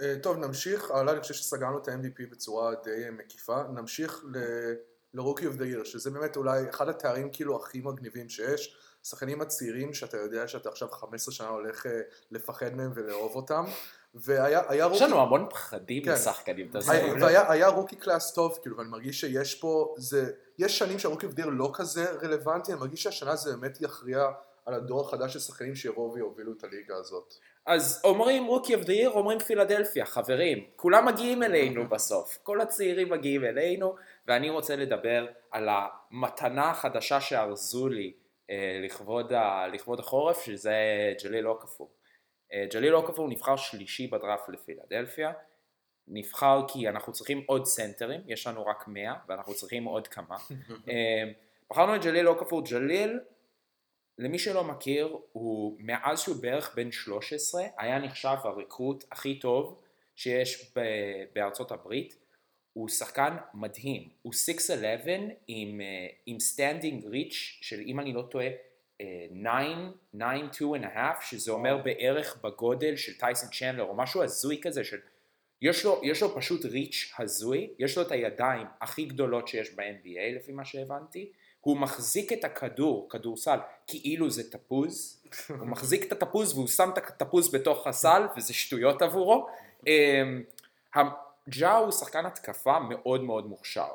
אה, טוב, נמשיך, הלאה, אני חושב שסגרנו את ה-MVP בצורה די מקיפה. נמשיך ל-Rookie of the Year, שזה באמת אולי אחד התארים כאילו הכי מגניבים שיש. השחקנים הצעירים שאתה יודע שאתה עכשיו 15 שנה הולך אה, לפחד מהם ולאהוב אותם. והיה rookie... יש לנו המון פחדים כן. לשחקנים, יודע. והיה היה rookie class טוב, כאילו, ואני מרגיש שיש פה, זה, יש שנים שה Rookie of the Year לא כזה רלוונטי, אני מרגיש שהשנה זה באמת יכריע על הדור החדש של שחקנים שיבואו ויובילו את הליגה הזאת. אז אומרים Rookie of the Year, אומרים פילדלפיה, חברים, כולם מגיעים אלינו בסוף, כל הצעירים מגיעים אלינו, ואני רוצה לדבר על המתנה החדשה שארזו לי אה, לכבוד, ה, לכבוד החורף, שזה ג'ליל אוקפור. אה, ג'ליל אוקפור נבחר שלישי בדראפט לפילדלפיה, נבחר כי אנחנו צריכים עוד סנטרים, יש לנו רק 100 ואנחנו צריכים עוד כמה. אה, בחרנו את ג'ליל אוקפור, ג'ליל למי שלא מכיר, הוא מאז שהוא בערך בן 13, היה נחשב ה recruit הכי טוב שיש בארצות הברית. הוא שחקן מדהים, הוא 6'11 עם, אה, עם standing reach של אם אני לא טועה 9, 9, 2 and a half, שזה אומר בערך בגודל של טייסון צ'נדלר או משהו הזוי כזה של יש לו, יש לו פשוט reach הזוי, יש לו את הידיים הכי גדולות שיש ב-NBA לפי מה שהבנתי, הוא מחזיק את הכדור, כדורסל, כאילו זה תפוז, הוא מחזיק את התפוז והוא שם את התפוז בתוך הסל וזה שטויות עבורו. אמ, ג'ה הוא שחקן התקפה מאוד מאוד מוכשר.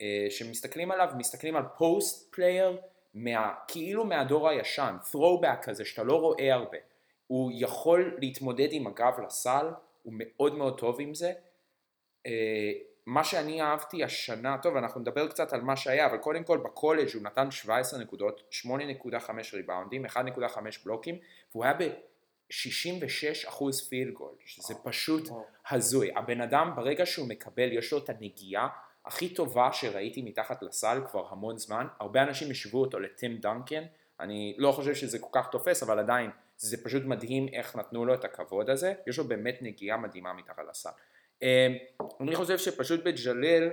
אה, שמסתכלים עליו, מסתכלים על post player, מה, כאילו מהדור הישן, throwback כזה שאתה לא רואה הרבה. הוא יכול להתמודד עם הגב לסל, הוא מאוד מאוד טוב עם זה. מה שאני אהבתי השנה, טוב אנחנו נדבר קצת על מה שהיה, אבל קודם כל בקולג' הוא נתן 17 נקודות, 8.5 ריבאונדים, 1.5 בלוקים, והוא היה ב-66 אחוז פילד גול, שזה פשוט הזוי. הבן אדם ברגע שהוא מקבל, יש לו את הנגיעה הכי טובה שראיתי מתחת לסל כבר המון זמן, הרבה אנשים השוו אותו לטים דנקן, אני לא חושב שזה כל כך תופס, אבל עדיין זה פשוט מדהים איך נתנו לו את הכבוד הזה, יש לו באמת נגיעה מדהימה מתחת לסל. אה, אני חושב שפשוט בג'ליל,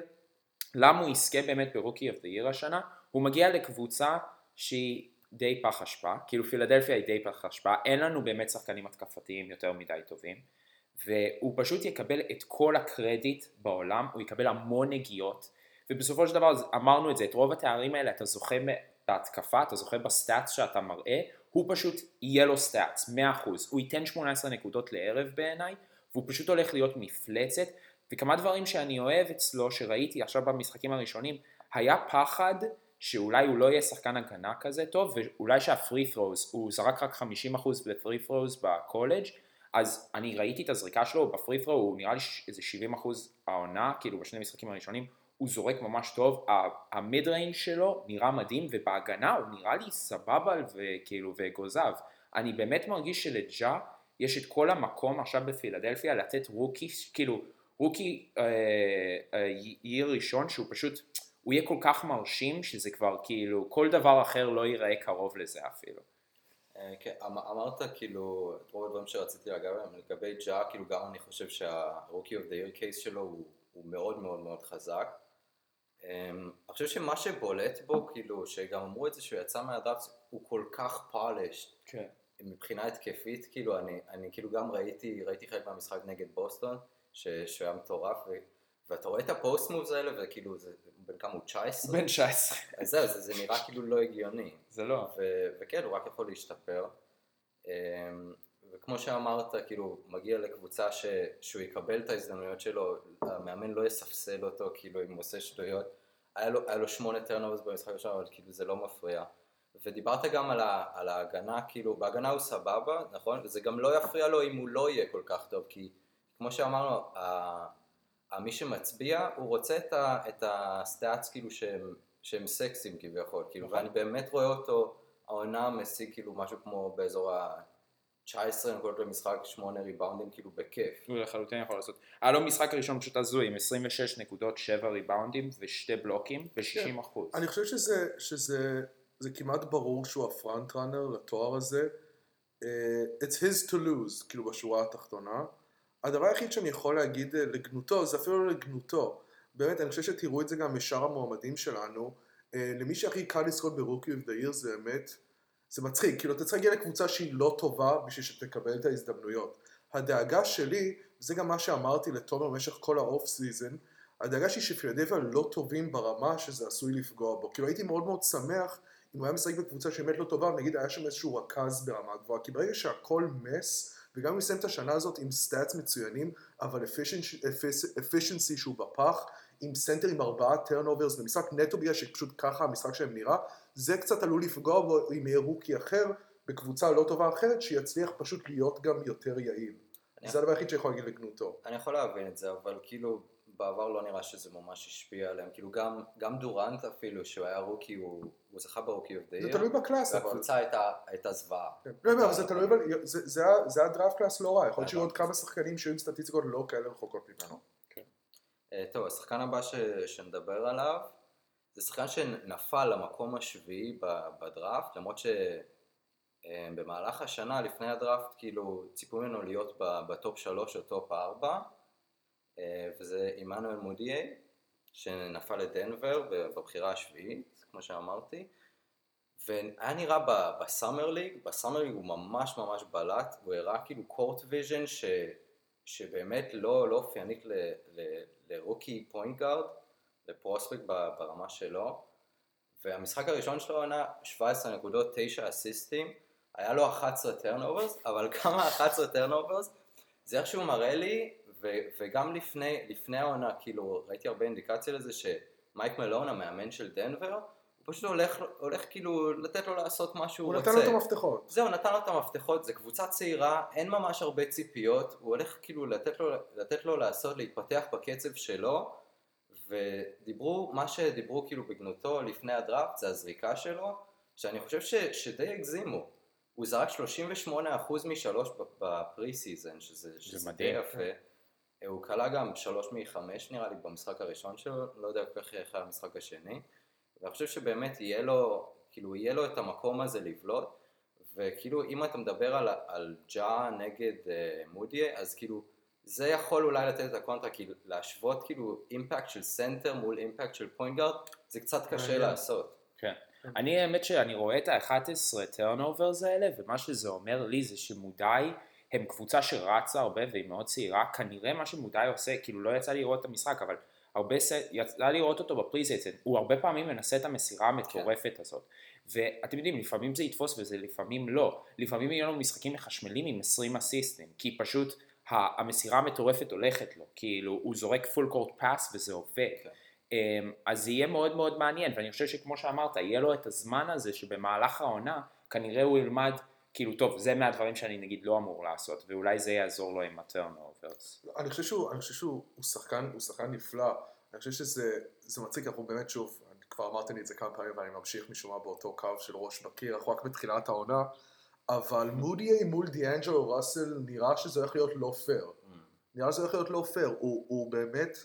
למה הוא יזכה באמת ב Rookie of the השנה? הוא מגיע לקבוצה שהיא די פח אשפה, כאילו פילדלפיה היא די פח אשפה, אין לנו באמת שחקנים התקפתיים יותר מדי טובים, והוא פשוט יקבל את כל הקרדיט בעולם, הוא יקבל המון נגיעות, ובסופו של דבר אמרנו את זה, את רוב התארים האלה אתה זוכה בהתקפה, אתה זוכה ב stats שאתה מראה, הוא פשוט יהיה לו stats, 100%, הוא ייתן 18 נקודות לערב בעיניי, והוא פשוט הולך להיות מפלצת, וכמה דברים שאני אוהב אצלו, שראיתי עכשיו במשחקים הראשונים, היה פחד שאולי הוא לא יהיה שחקן הגנה כזה טוב, ואולי שה free throws, הוא זרק רק 50% ל free throws בקולג', אז אני ראיתי את הזריקה שלו ב free throw, הוא נראה לי איזה 70% העונה, כאילו בשני המשחקים הראשונים, הוא זורק ממש טוב, ה mid range שלו נראה מדהים, ובהגנה הוא נראה לי סבבה וכאילו וגוזב. אני באמת מרגיש שלג'ה יש את כל המקום עכשיו בפילדלפיה לתת rookie, כאילו rookie אה, אה, יהיה ראשון שהוא פשוט, הוא יהיה כל כך מרשים שזה כבר כאילו כל דבר אחר לא ייראה קרוב לזה אפילו. אה, כן, אמ- אמרת כאילו את רוב הדברים שרציתי לגבי, לגבי ג'ה, כאילו גם אני חושב שה Rookie of the Year case שלו הוא, הוא מאוד מאוד מאוד חזק. אמ, אני חושב שמה שבולט בו, כאילו, שגם אמרו את זה שהוא יצא מהדראפט, הוא כל כך polished. כן. מבחינה התקפית, כאילו, אני, אני כאילו גם ראיתי, ראיתי חלק מהמשחק נגד בוסטון, ש, שהוא היה מטורף, ו, ואתה רואה את ה post moves האלה, וכאילו, זה, בן כמה הוא 19? בן 19. אז זהו, זה, זה נראה כאילו לא הגיוני. זה לא. ו, וכן, הוא רק יכול להשתפר. אמ, וכמו שאמרת, כאילו, מגיע לקבוצה ש, שהוא יקבל את ההזדמנויות שלו, המאמן לא יספסל אותו, כאילו, אם הוא עושה שטויות. היה לו, היה לו שמונה turnovers במשחק הראשון, אבל כאילו זה לא מפריע. ודיברת גם על, ה, על ההגנה, כאילו, בהגנה הוא סבבה, נכון? וזה גם לא יפריע לו אם הוא לא יהיה כל כך טוב, כי כמו שאמרנו, ה, ה, מי שמצביע, הוא רוצה את, ה, את הסטאצ כאילו שהם, שהם סקסים כביכול, כאילו, נכון. ואני באמת רואה אותו, העונה משיג כאילו משהו כמו באזור ה-19 נקודות למשחק, 8 ריבאונדים, כאילו בכיף. הוא לחלוטין יכול לעשות. היה לו משחק ראשון פשוט הזוי עם 26 נקודות, 7 ריבאונדים ושתי בלוקים ב-60 אחוז. אני חושב שזה, שזה זה כמעט ברור שהוא ה front runner לתואר הזה. Uh, it's his to lose, כאילו בשורה התחתונה. הדבר היחיד שאני יכול להגיד אה, לגנותו, זה אפילו לא לגנותו. באמת, אני חושב שתראו את זה גם משאר המועמדים שלנו. Uh, למי שהכי קל לזכות ב Rookie of the Year זה באמת, זה מצחיק. כאילו, אתה צריך להגיע לקבוצה שהיא לא טובה בשביל שתקבל את ההזדמנויות. הדאגה שלי זה גם מה שאמרתי לתומר במשך כל ה off season, הדאגה שלי שפילדלפיה לא טובים ברמה שזה עשוי לפגוע בו. כאילו הייתי מאוד מאוד שמח אם הוא היה משחק בקבוצה שבאמת לא טובה, נגיד היה שם איזשהו רכז ברמה גבוהה, כי ברגע שהכל mess, וגם אם יסיים את השנה הזאת עם stats מצוינים, אבל efficiency שהוא בפח, עם סנטר עם ארבעה turnovers במשחק נטו בגלל שפשוט ככה המשחק שלהם נראה, זה קצת עלול לפגוע בו אם יהיה rookie אחר בקבוצה לא טובה אחרת, שיצליח פשוט להיות גם יותר יעיל. זה הדבר היחיד שיכול להגיד לגנותו. אני יכול להבין את זה, אבל כאילו בעבר לא נראה שזה ממש השפיע עליהם, כאילו גם, גם דורנט אפילו, שהוא היה rookie, הוא, הוא זכה ב Rookie of the Year. זה תלוי ב class. והקבוצה הייתה, הייתה זוועה. כן. לא, לא, אבל זה תלוי, זה- זה היה- זה היה draft class לא רע, יכול להיות שיהיו עוד כמה שחקנים שהיו עם סטטיסטיקות לא כאלה רחוקות ממנו. אה, טוב, השחקן הבא ש... שנדבר עליו, זה שחקן שנפל למקום השביעי ב- בדראפט, למרות שבמהלך השנה לפני הדראפט, כאילו, ציפו ממנו להיות ב- ב top שלוש או top ארבע, אה, וזה עמנואל מודיי, שנפל לדנבר בבחירה השביעית, כמו שאמרתי, והיה נראה ב summer league, ב summer league הוא ממש ממש בלט, הוא הראה כאילו court vision ש... שבאמת לא, לא אופיינית ל- ל- ל rookie point guard, ל prospect ברמה שלו, והמשחק הראשון שלו ענה 17 נקודות, 9 אסיסטים, היה לו 11 turnovers, אבל כמה 11 turnovers, זה איכשהו מראה לי, ו- וגם לפני, לפני העונה, כאילו, ראיתי הרבה אינדיקציה לזה שמייק מלון, המאמן של דנבר, הוא פשוט הולך, הולך כאילו לתת לו לעשות מה שהוא הוא רוצה. נתן לו את המפתחות. זהו, נתן לו את המפתחות, זו קבוצה צעירה, אין ממש הרבה ציפיות, הוא הולך כאילו לתת לו, לתת לו לעשות, להתפתח בקצב שלו, ודיברו, מה שדיברו כאילו בגנותו לפני הדראפט זה הזריקה שלו, שאני חושב ש, שדי הגזימו. הוא זרק 38% משלוש ב preseason, שזה, שזה די יפה. הוא קלע גם שלוש מחמש נראה לי במשחק הראשון שלו, לא יודע כל כך איך היה המשחק השני. ואני חושב שבאמת יהיה לו, כאילו יהיה לו את המקום הזה לבלוט, וכאילו אם אתה מדבר על, על ג'ה נגד uh, מודיאיי, אז כאילו זה יכול אולי לתת את הקונטרה, כאילו להשוות כאילו impact של סנטר מול impact של point guard, זה קצת קשה. לעשות. כן. אני האמת שאני רואה את ה-11 turnovers האלה, ומה שזה אומר לי זה שמודיאיי הם קבוצה שרצה הרבה והיא מאוד צעירה, כנראה מה שמודיאיי עושה, כאילו לא יצא לי לראות את המשחק, אבל הרבה ס... יצא לי לראות אותו ב preseason, הוא הרבה פעמים מנסה את המסירה המטורפת הזאת. ואתם יודעים, לפעמים זה יתפוס וזה לפעמים לא. לפעמים יהיו לנו משחקים מחשמלים עם 20 אסיסטים, כי פשוט המסירה המטורפת הולכת לו, כאילו הוא זורק full court pass וזה עובד. כן. אמ, אז זה יהיה מאוד מאוד מעניין, ואני חושב שכמו שאמרת, יהיה לו את הזמן הזה שבמהלך העונה, כנראה הוא ילמד, כאילו טוב, זה מהדברים שאני נגיד לא אמור לעשות, ואולי זה יעזור לו עם ה turnovers. אני חושב שהוא, אני חושב שהוא הוא שחקן, הוא שחקן נפלא. אני חושב שזה זה מצחיק, אנחנו באמת שוב, אני כבר אמרתי לי את זה כמה פעמים ואני ממשיך משום מה באותו קו של ראש בקיר, אנחנו רק בתחילת העונה, אבל מודיאיי מול דיאנג'לו ראסל נראה שזה הולך להיות לא פייר. נראה שזה הולך להיות לא פייר. הוא, הוא באמת,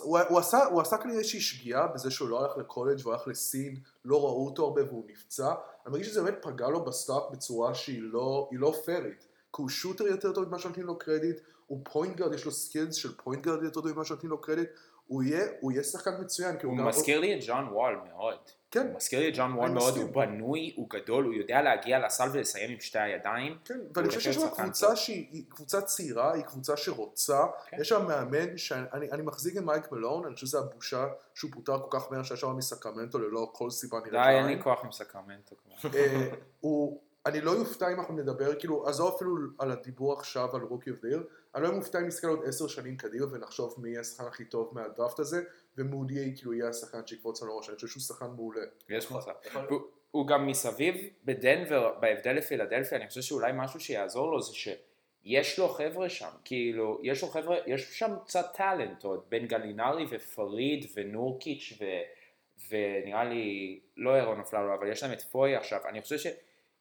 הוא, הוא, עשה, הוא עשה כנראה איזושהי שגיאה בזה שהוא לא הלך לקולג' והוא הלך לסין, לא ראו אותו הרבה והוא נפצע. אני מרגיש שזה באמת פגע לו ב stock בצורה שהיא לא, לא פיירית. כי הוא shooter יותר טוב ממה שנותנים לו קרדיט, הוא point guard, יש לו skills של point guard יותר טוב ממה שנותנים לו קרדיט, הוא יהיה, הוא יהיה שחקן מצוין. כי הוא מזכיר לי את ג'ון וול מאוד. כן, הוא מזכיר לי את ג'ון וול מאוד. הוא בנוי, הוא גדול, הוא יודע להגיע לסל ולסיים עם שתי הידיים. כן, ואני חושב שיש להיות קבוצה שהיא היא קבוצה צעירה, היא קבוצה שרוצה, כן. יש שם מאמן שאני אני מחזיק עם מייק מלון, אני חושב שזה הבושה שהוא פוטר כל כך מהר שהיה שם מסקרמנטו ללא כל סיבה נראית די, אין לי כוח עם סקרמנטו. אה, אני לא יופתע אם אנחנו נדבר, כאילו, עזוב אפילו על הדיבור עכשיו על rookie of the year, אני לא מופתע אם נסתכל עוד עשר שנים קדימה ונחשוב מי יהיה השחקן הכי טוב מהדראפט הזה, ומודי כאילו יהיה השחקן שיקפוץ לנו ראש, אני חושב שהוא שחקן מעולה. יש מצב. הוא- גם מסביב בדנבר, בהבדל לפילדלפיה, אני חושב שאולי משהו שיעזור לו זה שיש לו חבר'ה שם, כאילו, יש לו חבר'ה, יש שם קצת טאלנט עוד, בן גלינרי ופריד ונורקיץ' ו, ונראה לי, לא אירון אפללו, אבל יש להם את פוי עכשיו, אני חושב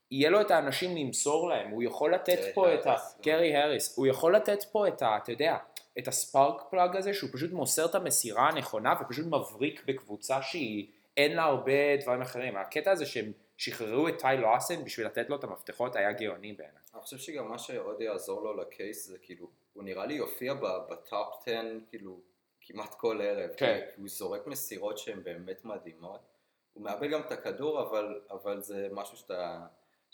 שיהיה לו את האנשים למסור להם, הוא יכול לתת גרי פה את ה... האריס. גרי האריס, הוא יכול לתת פה את ה... אתה יודע, את הספארק פלאג הזה, שהוא פשוט מוסר את המסירה הנכונה ופשוט מבריק בקבוצה שהיא... אין לה הרבה דברים אחרים. הקטע הזה שהם שחררו את טי לואסן בשביל לתת לו את המפתחות היה גאוני בעיניי. אני חושב שגם מה שעוד יעזור לו לקייס זה כאילו, הוא נראה לי יופיע בטופ 10 כאילו כמעט כל ערב, כן. כי הוא זורק מסירות שהן באמת מדהימות, הוא מאבד גם את הכדור אבל, אבל זה משהו שאתה,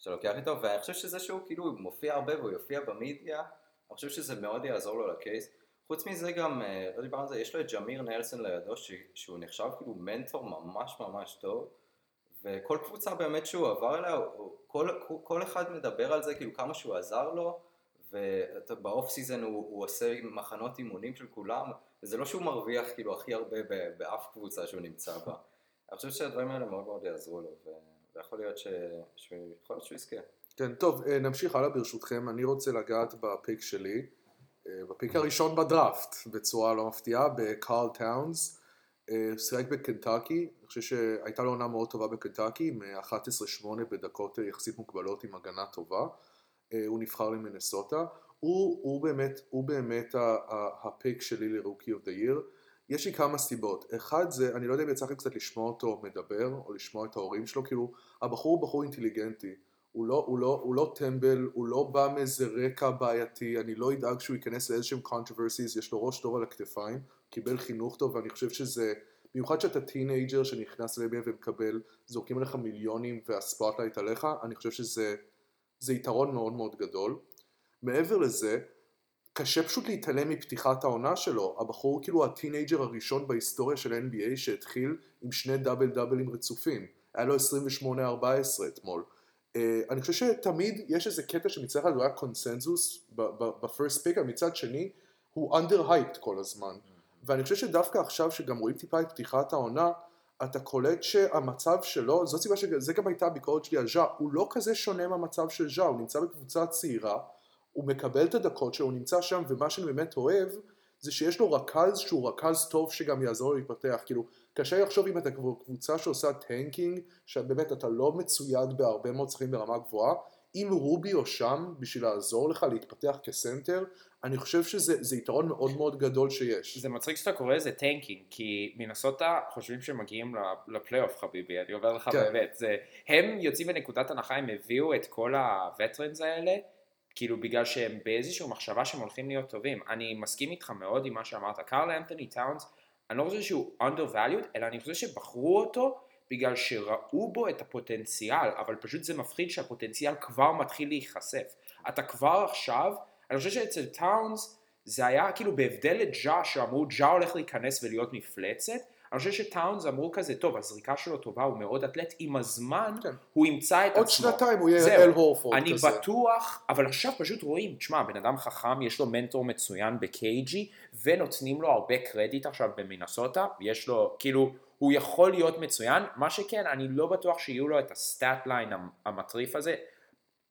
שאתה לוקח איתו, ואני חושב שזה שהוא כאילו מופיע הרבה והוא יופיע במדיה, אני חושב שזה מאוד יעזור לו לקייס. חוץ מזה גם, אה, לא דיברנו על זה, יש לו את ג'מיר נלסון לידו, שהוא נחשב כאילו מנטור ממש ממש טוב, וכל קבוצה באמת שהוא עבר אליה, כל, כל אחד מדבר על זה, כאילו כמה שהוא עזר לו, וב off season הוא, הוא עושה מחנות אימונים של כולם, וזה לא שהוא מרוויח כאילו הכי הרבה באף קבוצה שהוא נמצא בה. אני חושב שהדברים האלה מאוד מאוד יעזרו לו, ו- ויכול להיות ש- שהוא יכול להיות שהוא יזכה. כן, טוב, אה, נמשיך הלאה ברשותכם. אני רוצה לגעת בפיק שלי, אה, ב pick הראשון בדראפט, בצורה לא מפתיעה, בקארל טאונס. אה, שיחק בקנטקי, אני חושב שהייתה לו עונה מאוד טובה בקנטקי, עם אה, 11-8 בדקות יחסית מוגבלות עם הגנה טובה. הוא נבחר למינסוטה. הוא, הוא באמת, הוא באמת ה pick שלי ל rookie of the year. יש לי כמה סיבות. אחד זה, אני לא יודע אם יצא לכם קצת לשמוע אותו מדבר, או לשמוע את ההורים שלו, כאילו, הבחור הוא בחור אינטליגנטי. הוא לא, הוא, לא, הוא לא טמבל, הוא לא בא מאיזה רקע בעייתי, אני לא אדאג שהוא ייכנס לאיזשהם controversies, יש לו ראש טוב על הכתפיים, קיבל חינוך טוב, ואני חושב שזה, במיוחד שאתה teenager שנכנס ל-NBA ומקבל, זורקים עליך מיליונים וה spotlight עליך, אני חושב שזה זה יתרון מאוד מאוד גדול. מעבר לזה, קשה פשוט להתעלם מפתיחת העונה שלו. הבחור כאילו ה teenager הראשון בהיסטוריה של NBA שהתחיל עם שני דאבל דאבלים רצופים. היה לו 28-14 אתמול. Uh, אני חושב שתמיד יש איזה קטע שמצד אחד הוא היה קונצנזוס ב first pick, אבל מצד שני הוא under hyped כל הזמן. ואני חושב שדווקא עכשיו שגם רואים טיפה את פתיחת העונה, אתה קולט שהמצב שלו, זאת סיבה שזה גם הייתה הביקורת שלי על ז'ה, הוא לא כזה שונה מהמצב של ז'ה, הוא נמצא בקבוצה צעירה, הוא מקבל את הדקות שלו, הוא נמצא שם, ומה שאני באמת אוהב, זה שיש לו רכז שהוא רכז טוב שגם יעזור לו להתפתח, כאילו, קשה לחשוב אם אתה קבוצה שעושה tanking, שבאמת אתה לא מצויד בהרבה מאוד שחקנים ברמה גבוהה, אם רוביו שם בשביל לעזור לך להתפתח כסנטר, אני חושב שזה זה יתרון מאוד מאוד גדול שיש. זה מצחיק שאתה קורא לזה tanking, כי מינסוטה חושבים שהם מגיעים לפלייאוף חביבי, אני אומר לך כן. באמת, זה, הם יוצאים בנקודת הנחה, הם הביאו את כל ה veterans האלה, כאילו בגלל שהם באיזושהי מחשבה שהם הולכים להיות טובים. אני מסכים איתך מאוד עם מה שאמרת, קארל אנתוני טאונס, אני לא חושב שהוא undervalued, אלא אני חושב שבחרו אותו בגלל שראו בו את הפוטנציאל, אבל פשוט זה מפחיד שהפוטנציאל כבר מתחיל להיחשף. אתה כבר עכשיו, אני חושב שאצל טאונס זה היה כאילו בהבדל לג'ה שאמרו ג'ה הולך להיכנס ולהיות מפלצת, אני חושב שטאונס אמרו כזה, טוב, הזריקה שלו טובה, הוא מאוד אתלט, עם הזמן כן. הוא ימצא את עוד עצמו. שנתיים הוא יהיה. אל הורפורד אני כזה. בטוח, אבל עכשיו פשוט רואים, תשמע, בן אדם חכם, יש לו מנטור מצוין בקייג'י, ונותנים לו הרבה קרדיט עכשיו במינסוטה, יש לו, כאילו, הוא יכול להיות מצוין, מה שכן, אני לא בטוח שיהיו לו את ה stat line המטריף הזה.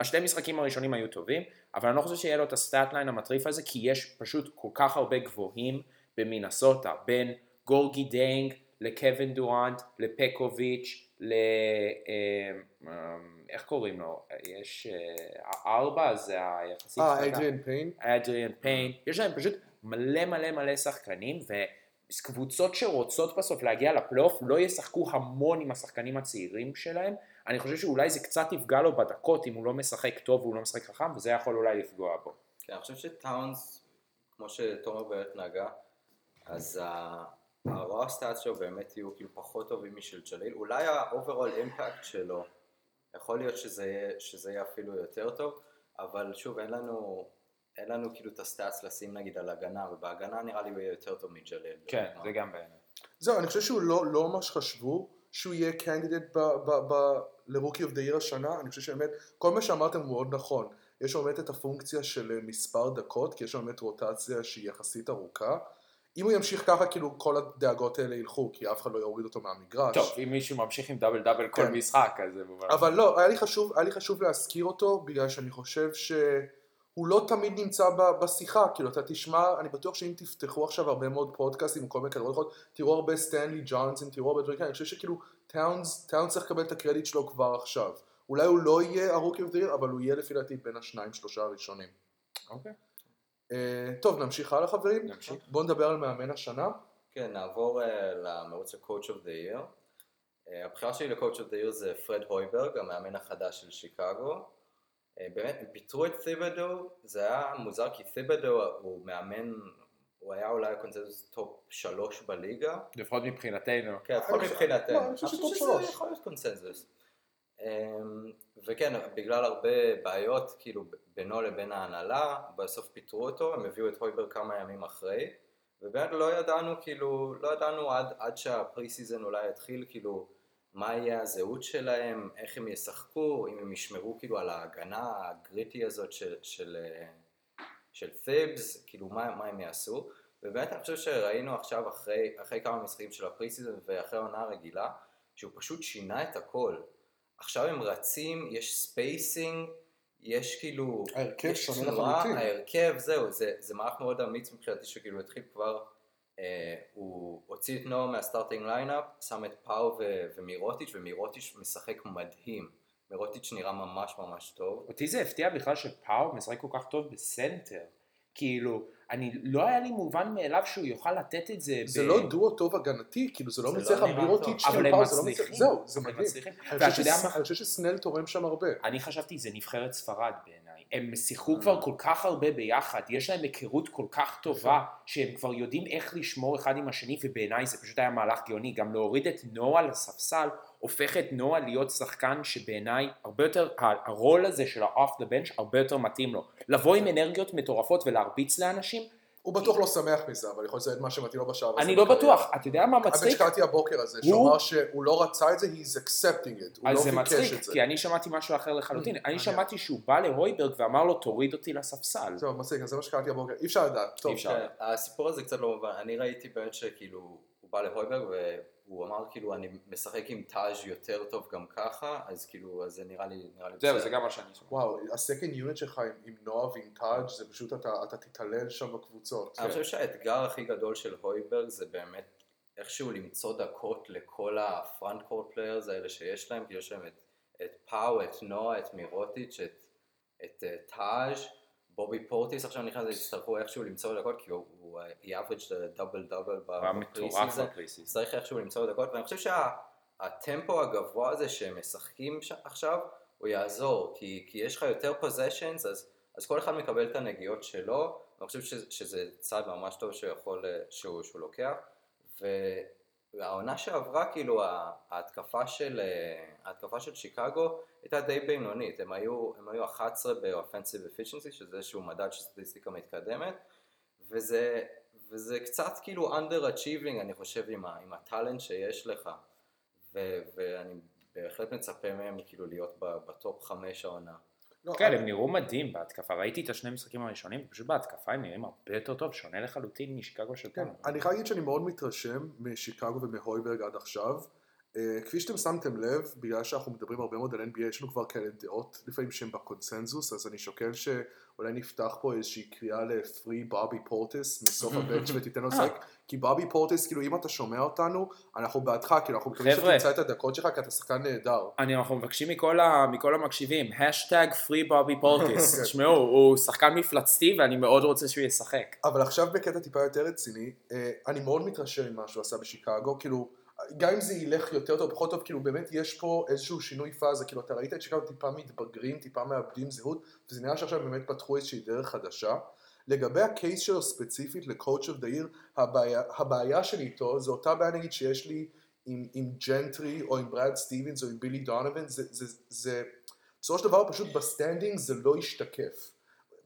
השני משחקים הראשונים היו טובים, אבל אני לא חושב שיהיה לו את ה stat line המטריף הזה, כי יש פשוט כל כך הרבה גבוהים במינסוטה, בין גורגי דיינג לקווין גארנט, לפקוביץ', ל... אה, אה, איך קוראים לו? יש... אה, הארבע זה היחסית... אה. אדריאן פיין? אדריאן פיין, יש להם פשוט מלא מלא מלא שחקנים, וקבוצות שרוצות בסוף להגיע לפלייאוף לא ישחקו המון עם השחקנים הצעירים שלהם. אני חושב שאולי זה קצת יפגע לו בדקות אם הוא לא משחק טוב והוא לא משחק חכם, וזה יכול אולי לפגוע בו. כן, אני חושב שטאונס, כמו שתומר באמת נגע, אז ה- ה raw stats שלו באמת יהיו כאילו פחות טובים משל ג'ליל. אולי ה overall impact שלו, יכול להיות שזה, יהיה- שזה יהיה אפילו יותר טוב, אבל שוב, אין לנו, אין לנו כאילו את ה stats לשים נגיד על הגנה, ובהגנה נראה לי הוא יהיה יותר טוב מג'אליל. כן. זה גם בעיניי. זהו, אני חושב שהוא לא, לא ממש חשבו שהוא יהיה קנדידט ל Rookie of the Year השנה, אני חושב שבאמת, כל מה שאמרתם הוא מאוד נכון. יש באמת את הפונקציה של אה, מספר דקות, כי יש באמת רוטציה שהיא יחסית ארוכה. אם הוא ימשיך ככה, כאילו כל הדאגות האלה ילכו, כי אף אחד לא יוריד אותו מהמגרש. טוב, אם מישהו ממשיך עם double double כל כן. משחק, אז זה מובן. אבל לא, היה לי חשוב, היה לי חשוב להזכיר אותו, בגלל שאני חושב שהוא לא תמיד נמצא בשיחה, כאילו אתה תשמע, אני בטוח שאם תפתחו עכשיו הרבה מאוד פודקאסטים וכל מיני כדורסל, תראו הרבה סטנלי ג'ונסון, תראו הרבה דברים כאלה, אני חושב שכאילו טאונס, טאונס צריך לקבל את הקרדיט שלו כבר עכשיו. אולי הוא לא יהיה of the אבל הוא יהיה לפי דעתי בין השניים שלושה הראשונים. אוקיי. אה, טוב, נמשיך הלאה חברים. נמשיך. בואו נדבר על מאמן השנה. כן, נעבור אה, למרוץ ה-Coach of the Year. אה, הבחירה שלי ל-Coach of the Year זה פרד הויברג, המאמן החדש של שיקגו. אה, באמת, הם פיטרו את תיבודו, זה היה מוזר כי תיבודו הוא מאמן, הוא היה אולי הקונצנזוס top שלוש בליגה. לפחות מבחינתנו. כן, לפחות מבחינתנו. לא, אני חושב שלוש. שזה יכול להיות קונצנזוס. אמ, וכן, בגלל הרבה בעיות, כאילו, בינו לבין ההנהלה, בסוף פיטרו אותו, הם הביאו את הויברג כמה ימים אחרי, ובאמת לא ידענו, כאילו, לא ידענו עד, עד שה pre season אולי יתחיל, כאילו, מה יהיה הזהות שלהם, איך הם ישחקו, אם הם ישמרו כאילו על ההגנה ה gritty הזאת של, של, של תיבס, כאילו מה, מה הם יעשו. ובאמת אני חושב שראינו עכשיו אחרי, אחרי כמה משחקים של ה pre season ואחרי העונה הרגילה, שהוא פשוט שינה את הכל. עכשיו הם רצים, יש spacing, יש כאילו... ההרכב שונה לחלוטין. ההרכב, זהו, זה, זה מערך מאוד אמיץ מבחינתי שכאילו התחיל כבר, אה, הוא הוציא את נואה מה starting lineup, שם את פאו ו- ומירוטיץ', ומירוטיץ' משחק מדהים. מירוטיץ' נראה ממש ממש טוב. אותי זה הפתיע בכלל שפאו משחק כל כך טוב בסנטר. כאילו, אני, לא היה לי מובן מאליו שהוא יוכל לתת את זה. זה ב... לא דואו טוב הגנתי, כאילו זה לא מצליח לא טוב. של אבל הם לא מצליחים. מצליח, זהו, זה מדהים. אני חושב שסנל תורם שם הרבה. אני חשבתי זה נבחרת ספרד בעיניי. הם. שיחקו כבר כל כך הרבה ביחד, יש להם היכרות כל כך טובה, שהם כבר יודעים איך לשמור אחד עם השני, ובעיניי זה פשוט היה מהלך גאוני. גם להוריד את נועה לספסל, הופך את נועה להיות שחקן שבעיניי הרבה יותר, הרול הזה של ה-off the bench הרבה יותר מתאים לו. לבוא עם אנרגיות מטורפות ולהרביץ לאנשים, הוא בטוח לא שמח מזה, אבל יכול להיות שזה מה שמתאים לו בשער. הזה אני לא. בטוח. אתה יודע מה האמת מצחיק? שקראתי הבוקר הזה, הוא- שהוא אמר שהוא לא רצה את זה, he's accepting it, הוא אז לא זה ביקש מצחיק, את זה. כי אני שמעתי משהו אחר לחלוטין. אני מעניין. שמעתי שהוא בא להויברג ואמר לו תוריד אותי לספסל. זהו, מצחיק, אז זה מה שקראתי הבוקר, אי אפשר לדעת. טוב. כן, הסיפור הזה קצת לא מובן, אני ראיתי באמת שכאילו, הוא בא להויברג והוא אמר כאילו אני משחק עם טאג' יותר טוב גם ככה, אז כאילו, אז זה נראה לי, נראה לי זהו, זה גם מה שאני שמעתי. וואו, ה second unit שלך עם- עם נואה ועם טאג' זה פשוט אתה אתה תתעלל שם בקבוצות. אני חושב שהאתגר הכי גדול של הויברג זה באמת איכשהו למצוא דקות לכל ה front court players האלה שיש להם, כי יש להם את, את פאו, את נואה, את מירוטיץ', את, את אה, טאג', בובי פורטיס עכשיו נכנס, יצטרכו איכשהו למצוא דקות, כי הוא, הוא averaged double double ב preseason. צריך איכשהו למצוא דקות, ואני חושב שהטמפו הגבוה הזה שהם משחקים עכשיו, הוא יעזור, כי, כי יש לך יותר possessions, אז, אז כל אחד מקבל את הנגיעות שלו, ואני חושב שזה, שזה צעד ממש טוב שהוא יכול, אה, שהוא, שהוא לוקח, ו, והעונה שעברה, כאילו, ההתקפה של, אה, ההתקפה של שיקגו הייתה די בינונית, הם היו, הם היו 11 ב-offensive efficiency, שזה איזשהו מדד של סטטיסטיקה מתקדמת, וזה, וזה קצת כאילו underachieving, אני חושב, עם, ה, עם הטאלנט שיש לך, ו, ואני בהחלט מצפה מהם כאילו להיות בטופ חמש העונה. לא, כן, אני- הם נראו מדהים בהתקפה, ראיתי את השני משחקים הראשונים, פשוט בהתקפה הם נראים הרבה יותר טוב, שונה לחלוטין משיקגו של כן, פעם. אני חייב להגיד שאני מאוד מתרשם משיקגו ומהויברג עד עכשיו. אה, כפי שאתם שמתם לב, בגלל שאנחנו מדברים הרבה מאוד על NBA, יש לנו כבר כאלה דעות לפעמים שהן בקונצנזוס, אז אני שוקל שאולי נפתח פה איזושהי קריאה לפרי בובי פורטיס מסוף הבנץ' ותיתן לו לשחק, כי בובי פורטיס, כאילו אם אתה שומע אותנו, אנחנו בעדך, כאילו אנחנו מקווים. שתמצא את הדקות שלך, כי אתה שחקן נהדר. אנחנו מבקשים מכל, ה, מכל המקשיבים, האשטג Free בובי פורטיס, כן. תשמעו, הוא שחקן מפלצתי ואני מאוד רוצה שהוא ישחק. אבל עכשיו בקטע טיפה יותר רציני, אה, אני מאוד מתרשם ממה שהוא עשה בשיקגו, כאילו, גם אם זה ילך יותר טוב, פחות טוב, כאילו באמת יש פה איזשהו שינוי פאזה, כאילו אתה ראית את שיקגו טיפה מתבגרים, טיפה מאבדים זהות, וזה נראה שעכשיו באמת פתחו איזושהי דרך חדשה. לגבי ה case שלו ספציפית ל Coach of the Year, הבעיה, שלי איתו זה אותה בעיה נגיד שיש לי עם, עם ג'נטרי או עם ברד סטיבנס או עם בילי דונובן, זה, זה, זה, בסופו של דבר פשוט ב standing זה לא ישתקף.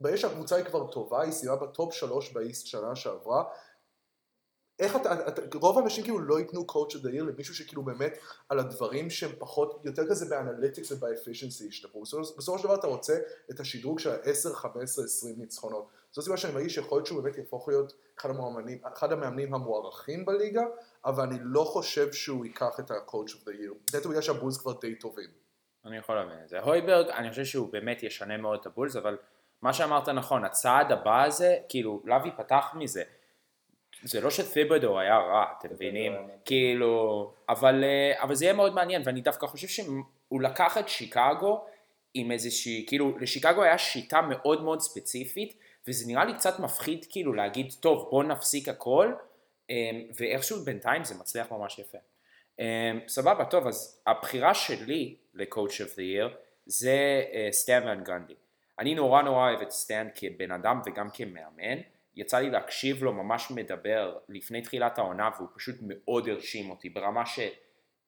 ברגע שהקבוצה היא כבר טובה, היא סיימה ב top שלוש ב East שנה שעברה, איך אתה, אתה, רוב האנשים כאילו לא ייתנו coach of the year למישהו שכאילו באמת על הדברים שהם פחות, יותר כזה ב analytics וב efficiency ישתפרו. בסופו של דבר אתה רוצה את השדרוג של ה-10, 15, 20 ניצחונות. זו סיבה שאני מרגיש שיכול להיות שהוא באמת יהפוך להיות אחד המאמנים, אחד המאמנים המוערכים בליגה, אבל אני לא חושב שהוא ייקח את ה-coach of the year. נטו בגלל שהבולס כבר די טובים. אני יכול להבין את זה. הויברג, אני חושב שהוא באמת ישנה מאוד את הבולס, אבל מה שאמרת נכון, הצעד הבא הזה, כאילו, לוי פתח מזה. זה לא שת'יבדו היה רע, אתם מבינים? כאילו, אבל, אה, אבל זה יהיה מאוד מעניין, ואני דווקא חושב שהוא לקח את שיקגו עם איזושהי, כאילו, לשיקגו היה שיטה מאוד מאוד ספציפית, וזה נראה לי קצת מפחיד כאילו להגיד, טוב, בוא נפסיק הכל, אה, ואיכשהו בינתיים זה מצליח ממש יפה. Um, סבבה, טוב, אז הבחירה שלי ל-coach of the year זה סטן ון גנדי. אני נורא נורא אוהב את סטן כבן אדם וגם כמאמן. יצא לי להקשיב לו ממש מדבר לפני תחילת העונה והוא פשוט מאוד הרשים אותי ברמה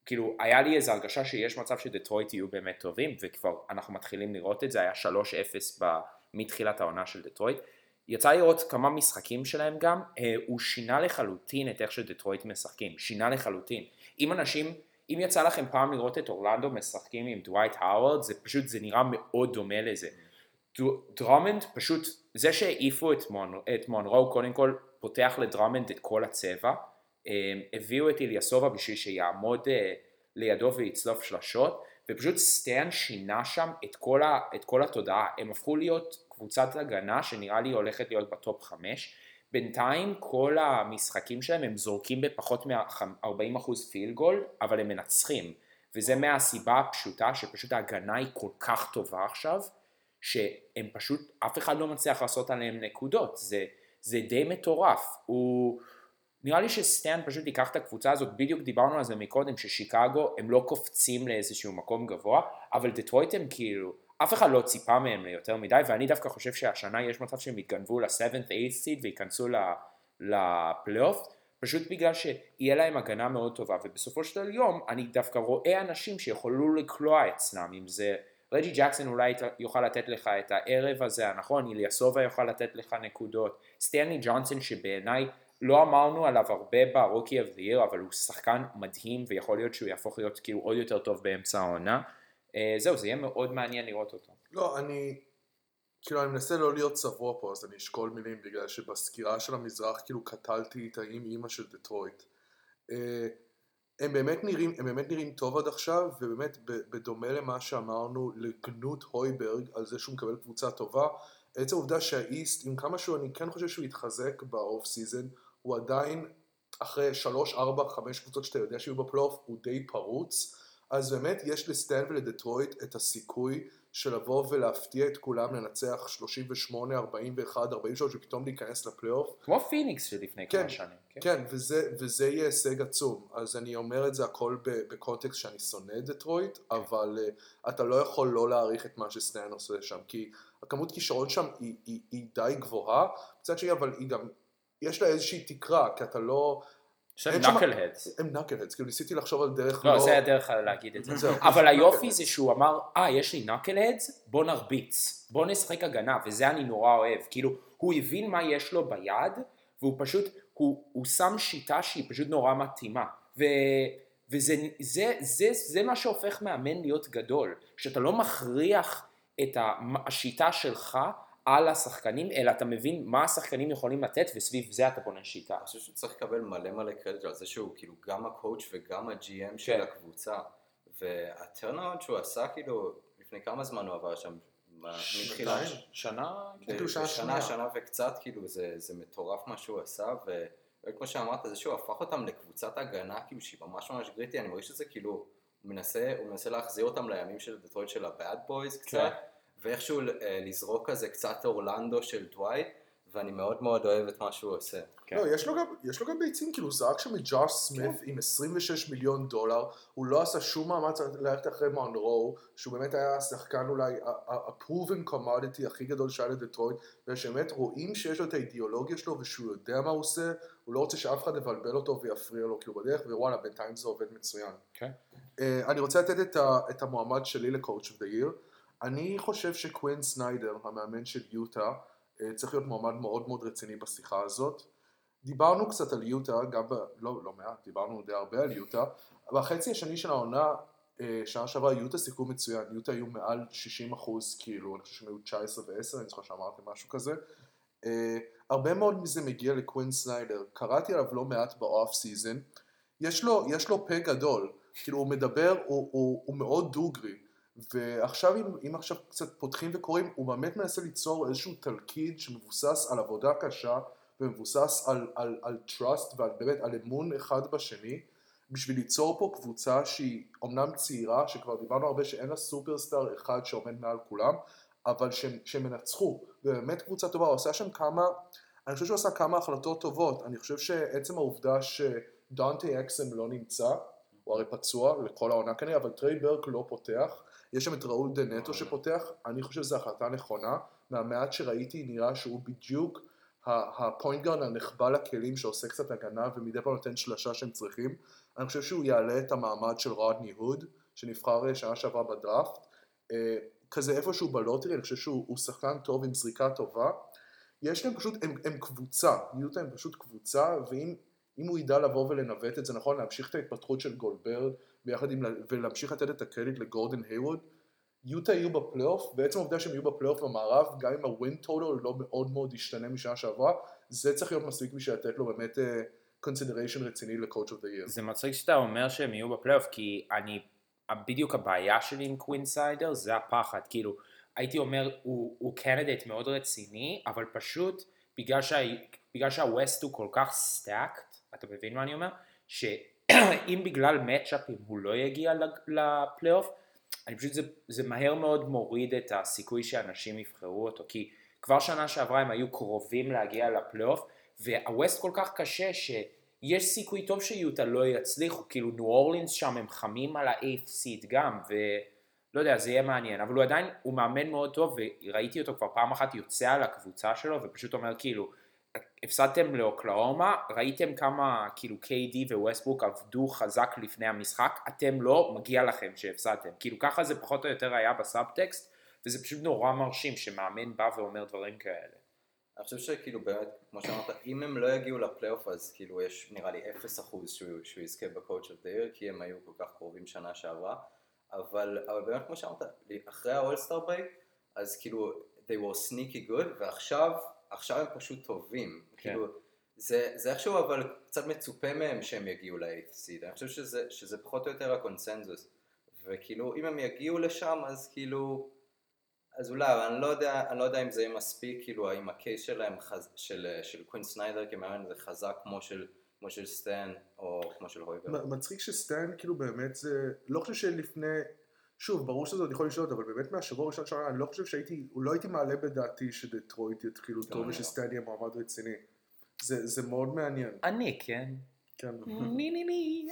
כאילו, היה לי איזו הרגשה שיש מצב שדטרויט יהיו באמת טובים, וכבר אנחנו מתחילים לראות את זה, היה 3-0 ב- מתחילת העונה של דטרויט. יצא לראות כמה משחקים שלהם גם, אה, הוא שינה לחלוטין את איך שדטרויט משחקים, שינה לחלוטין. אם אנשים, אם יצא לכם פעם לראות את אורלנדו משחקים עם דווייט האוורד, זה פשוט, זה נראה מאוד דומה לזה. דראמונד פשוט, זה שהעיפו את, מונ, את מונרו, קודם כל פותח לדראמונד את כל הצבע, אה, הביאו את איליאסובה בשביל שיעמוד אה, לידו ויצלוף שלשות, ופשוט סטן שינה שם את כל, ה, את כל התודעה, הם הפכו להיות קבוצת הגנה שנראה לי הולכת להיות בטופ 5, בינתיים כל המשחקים שלהם הם זורקים בפחות מ-40% פיל גול, אבל הם מנצחים, וזה מהסיבה הפשוטה שפשוט ההגנה היא כל כך טובה עכשיו, שהם פשוט, אף אחד לא מצליח לעשות עליהם נקודות, זה, זה די מטורף, הוא... נראה לי שסטן פשוט ייקח את הקבוצה הזאת, בדיוק דיברנו על זה מקודם, ששיקגו הם לא קופצים לאיזשהו מקום גבוה, אבל דטרויט הם כאילו, אף אחד לא ציפה מהם ליותר מדי, ואני דווקא חושב שהשנה יש מצב שהם יתגנבו ל-7th 8th סיד וייכנסו לפלייאוף, פשוט בגלל שיהיה להם הגנה מאוד טובה, ובסופו של יום אני דווקא רואה אנשים שיכולו לקלוע אצלם, אם זה רג'י ג'קסון אולי יוכל לתת לך את הערב הזה הנכון, איליאסובה יוכל לתת לך נקודות, סטנלי ג'ונסון שבעיניי לא אמרנו עליו הרבה ברוקי ייר, אבל הוא שחקן מדהים ויכול להיות שהוא יהפוך להיות כאילו עוד יותר טוב באמצע העונה. אה, זהו, זה יהיה מאוד מעניין לראות אותו. לא, אני... כאילו, אני מנסה לא להיות צבוע פה, אז אני אשקול מילים, בגלל שבסקירה של המזרח, כאילו, קטלתי את האם אימא של דטרויט. הם באמת נראים, הם באמת נראים טוב עד עכשיו, ובאמת, בדומה למה שאמרנו לגנות הויברג, על זה שהוא מקבל קבוצה טובה, עצם העובדה שה East, עם כמה שהוא, אני כן חושב שהוא יתחזק ב off season, הוא עדיין, אחרי 3, 4, 5 קבוצות שאתה יודע שיהיו בפלייאוף, הוא די פרוץ. אז באמת יש לסטן ולדטרויט את הסיכוי של לבוא ולהפתיע את כולם לנצח 38, 41, 43 ופתאום להיכנס לפלייאוף. כמו פיניקס שלפני כן, כמה שנים. כן, וזה, וזה יהיה הישג עצום. אז אני אומר את זה הכל בקונטקסט שאני שונא את דטרויט, אבל אה, אתה לא יכול לא להעריך את מה שסטן עושה שם, כי הכמות כישרון שם היא, היא, היא די גבוהה, מצד שני אבל היא גם, יש לה איזושהי תקרה, כי אתה לא... שם- knuckleheads. הם knuckleheads, כאילו ניסיתי לחשוב על דרך לא, זה הדרך להגיד את זה. אבל היופי. זה שהוא אמר, אה, יש לי knuckleheads, בוא נרביץ. בוא נשחק הגנה, וזה אני נורא אוהב. כאילו, הוא הבין מה יש לו ביד, והוא פשוט, הוא, הוא שם שיטה שהיא פשוט נורא מתאימה. ו... וזה זה, זה, זה מה שהופך מאמן להיות גדול, שאתה לא מכריח את השיטה שלך על השחקנים, אלא אתה מבין מה השחקנים יכולים לתת, וסביב זה אתה בונה שיטה. אני חושב שהוא צריך לקבל מלא מלא קרדיט על זה שהוא כאילו גם הקואוץ' וגם הג'י.אם כן. של הקבוצה. והטרנאונד שהוא עשה כאילו, לפני כמה זמן הוא עבר שם? מתחילת... שנה? כאילו שנה שנייה. שנה וקצת, כאילו זה, זה מטורף מה שהוא עשה. וכמו שאמרת, זה שהוא הפך אותם לקבוצת הגנה, כאילו שהיא ממש ממש גריטי, אני מרגיש שזה כאילו, הוא מנסה, הוא מנסה להחזיר אותם לימים של דטרויט של ה Bad Boys קצת, כן. ואיכשהו אה, לזרוק כזה קצת אורלנדו של דווייט, ואני מאוד מאוד אוהב את מה שהוא עושה. כן. לא, יש לו, גם, יש לו גם ביצים, כאילו הוא זרק שם את ג'וש סמית עם 26 מיליון דולר, הוא לא עשה שום מאמץ ללכת אחרי מונרו, שהוא באמת היה השחקן אולי, ה-proven commodity הכי גדול שהיה לדטרויט, ושבאמת רואים שיש לו את האידיאולוגיה שלו ושהוא יודע מה הוא עושה, הוא לא רוצה שאף אחד יבלבל אותו ויפריע לו כאילו בדרך, ווואלה, בינתיים זה עובד מצוין. כן. אה, אני רוצה לתת את, ה, את המועמד שלי ל-coach of the year. אני חושב שקווין סניידר, המאמן של יוטה, אה, צריך להיות מועמד מאוד מאוד רציני בשיחה הזאת. דיברנו קצת על יוטה, גם ב... לא, לא מעט, דיברנו די הרבה על יוטה. בחצי השני של העונה, אה, שנה שעברה יוטה סיכום מצוין. יוטה היו מעל 60 אחוז, כאילו, אני חושב שהם היו 19 ו-10, אני זוכר שאמרתם משהו כזה. אה, הרבה מאוד מזה מגיע לקווין סניידר. קראתי עליו לא מעט ב off season. יש לו, יש לו פה גדול. כאילו, הוא מדבר, הוא, הוא, הוא מאוד דוגרי. ועכשיו, אם, אם עכשיו קצת פותחים וקוראים, הוא באמת מנסה ליצור איזשהו תלכיד שמבוסס על עבודה קשה ומבוסס על, על, על trust ועל באמת על אמון אחד בשני, בשביל ליצור פה קבוצה שהיא אומנם צעירה, שכבר דיברנו הרבה שאין לה סופרסטאר אחד שעומד מעל כולם, אבל שהם, שהם ינצחו, ובאמת קבוצה טובה, הוא עשה שם כמה, אני חושב שהוא עשה כמה החלטות טובות, אני חושב שעצם העובדה שדנטה אקסום לא נמצא, הוא הרי פצוע לכל העונה כנראה, אבל טריי בורק לא פותח, יש שם את ראול דה נטו שפותח, אני חושב שזו החלטה נכונה, מהמעט שראיתי נראה שהוא בדיוק ה point guard הנחבא לכלים שעושה קצת הגנה ומדי פעם נותן שלשה שהם צריכים. אני חושב שהוא יעלה את המעמד של רודני הוד, שנבחר אה, שנה שעברה בדראפט. אה, כזה איפשהו ב lottery, אני חושב שהוא שחקן טוב עם זריקה טובה. יש להם פשוט, הם, הם קבוצה, יוטה הם פשוט קבוצה, ואם הוא ידע לבוא ולנווט את זה נכון, להמשיך את ההתפתחות של גובר, ביחד עם, ולהמשיך לתת את הקרדיט לגורדן הייוורד, יוטה יהיו בפלייאוף, בעצם העובדה שהם יהיו בפלייאוף במערב, גם אם ה win total לא מאוד מאוד ישתנה משנה שעברה, זה צריך להיות מספיק בשביל לתת לו באמת consideration uh, רציני ל Coach of the Year. זה מצחיק שאתה אומר שהם יהיו בפלייאוף, כי אני, בדיוק הבעיה שלי עם קווין סניידר זה הפחד, כאילו, הייתי אומר, הוא, הוא קנדידט מאוד רציני, אבל פשוט בגלל, שה, בגלל שה West הוא כל כך stacked, אתה מבין מה אני אומר? שאם בגלל מצ'אפים הוא לא יגיע לפלייאוף, אני פשוט, זה, זה מהר מאוד מוריד את הסיכוי שאנשים יבחרו אותו, כי כבר שנה שעברה הם היו קרובים להגיע לפלייאוף, וה West כל כך קשה שיש סיכוי טוב שיוטה לא יצליחו, כאילו ניו אורלינס שם הם חמים על ה eighth seed גם, ולא יודע, זה יהיה מעניין, אבל הוא עדיין, הוא מאמן מאוד טוב, וראיתי אותו כבר פעם אחת יוצא על הקבוצה שלו, ופשוט אומר כאילו, הפסדתם לאוקלהומה, ראיתם כמה כאילו KD וווסטבוק עבדו חזק לפני המשחק, אתם לא, מגיע לכם שהפסדתם. כאילו ככה זה פחות או יותר היה בסאבטקסט, וזה פשוט נורא מרשים שמאמן בא ואומר דברים כאלה. אני חושב שכאילו באמת, כמו שאמרת, אם הם לא יגיעו לפלייאוף אז כאילו יש נראה לי 0% שהוא, שהוא יזכה ב Coach of the Year, כי הם היו כל כך קרובים שנה שעברה, אבל, אבל באמת כמו שאמרת, אחרי ה All Star break, אז כאילו they were sneaky good, ועכשיו עכשיו הם פשוט טובים. כן. כאילו, זה, זה איכשהו אבל קצת מצופה מהם שהם יגיעו ל eight seed. אני חושב שזה, שזה פחות או יותר הקונסנזוס. וכאילו, אם הם יגיעו לשם, אז כאילו... אז אולי, אני לא יודע, אני לא יודע אם זה יהיה מספיק, כאילו, האם הקייס שלהם, חז, של, של קווין סניידר כמאמן זה חזק כמו של, כמו של סטן, או כמו של הויבר. מצחיק שסטן, כאילו, באמת זה... לא חושב שלפני... שוב, ברור שזה עוד יכול לשלוט, אבל באמת מהשבוע הראשון שלנו, אני לא חושב שהייתי, לא הייתי מעלה בדעתי שדטרויט יתחילו טוב ושסטני יהיה מועמד רציני. זה, זה מאוד מעניין. אני, כן. כן. ני ני ני.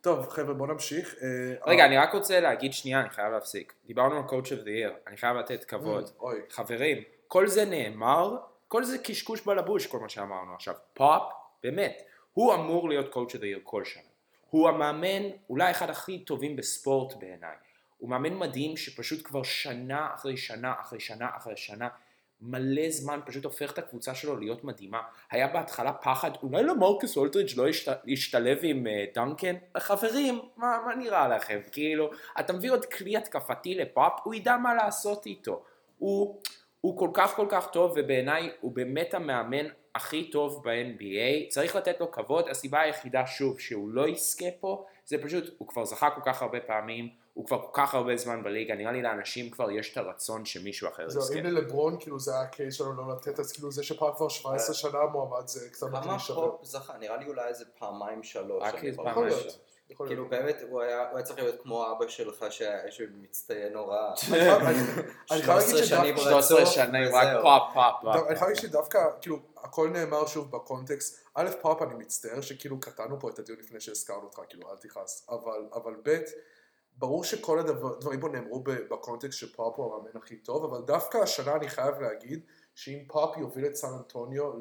טוב, חבר'ה, בואו נמשיך. אה, רגע, אני רק רוצה להגיד שנייה, אני חייב להפסיק. דיברנו על coach of the year, אני חייב לתת כבוד. אוי. חברים, כל זה נאמר, כל זה קשקוש בלבוש, כל מה שאמרנו עכשיו. פופ, באמת, הוא אמור להיות coach of the year כל שנה. הוא המאמן, אולי אחד הכי טובים בספורט בעיניי. הוא מאמן מדהים שפשוט כבר שנה אחרי שנה אחרי שנה אחרי שנה מלא זמן פשוט הופך את הקבוצה שלו להיות מדהימה. היה בהתחלה פחד, אולי למרקוס אולטריץ' לא ישת, ישתלב עם uh, דנקן? חברים, מה, מה נראה לכם? כאילו, אתה מביא עוד כלי התקפתי לפאפ, הוא ידע מה לעשות איתו. הוא, הוא כל כך כל כך טוב, ובעיניי הוא באמת המאמן הכי טוב ב-NBA. צריך לתת לו כבוד, הסיבה היחידה שוב שהוא לא יזכה פה, זה פשוט, הוא כבר זכה כל כך הרבה פעמים, הוא כבר כל כך הרבה זמן בליגה, נראה לי לאנשים כבר יש את הרצון שמישהו אחר יזכה. זהו, הנה לברון, כאילו זה היה ה case שלנו לא לתת, אז כאילו זה שפופ כבר 17 שנה מועמד זה קצת כמה פופ זכה? נראה לי אולי איזה פעמיים שלוש. רק פעמיים שלוש. כאילו באמת הוא היה צריך להיות כמו אבא שלך שהוא מצטיין נורא. אני חייב להגיד שנים 13 שנים רק פופ פופ. אני חייב להגיד שדווקא כאילו הכל נאמר שוב בקונטקסט א' פופ אני מצטער שכאילו קטענו פה את הדיון לפני שהזכרנו אותך כאילו אל תכעס אבל ב' ברור שכל הדברים פה נאמרו בקונטקסט שפופ הוא המאמן הכי טוב, אבל דווקא השנה אני חייב להגיד שאם פופ יוביל את סן אנטוניו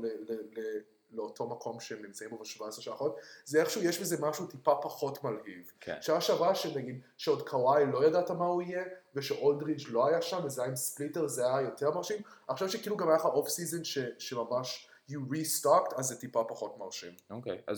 לאותו מקום שהם נמצאים בו ב-17 שנה האחרונות, זה איכשהו יש בזה משהו טיפה פחות מלהיב. כן. שנה שעברה שנגיד, שעוד קוואי לא ידעת מה הוא יהיה, ושאולדריץ' לא היה שם, וזה היה עם ספליטר, זה היה יותר מרשים. עכשיו שכאילו גם היה לך off season שממש you restocked, אז זה טיפה פחות מרשים. אוקיי, okay. אז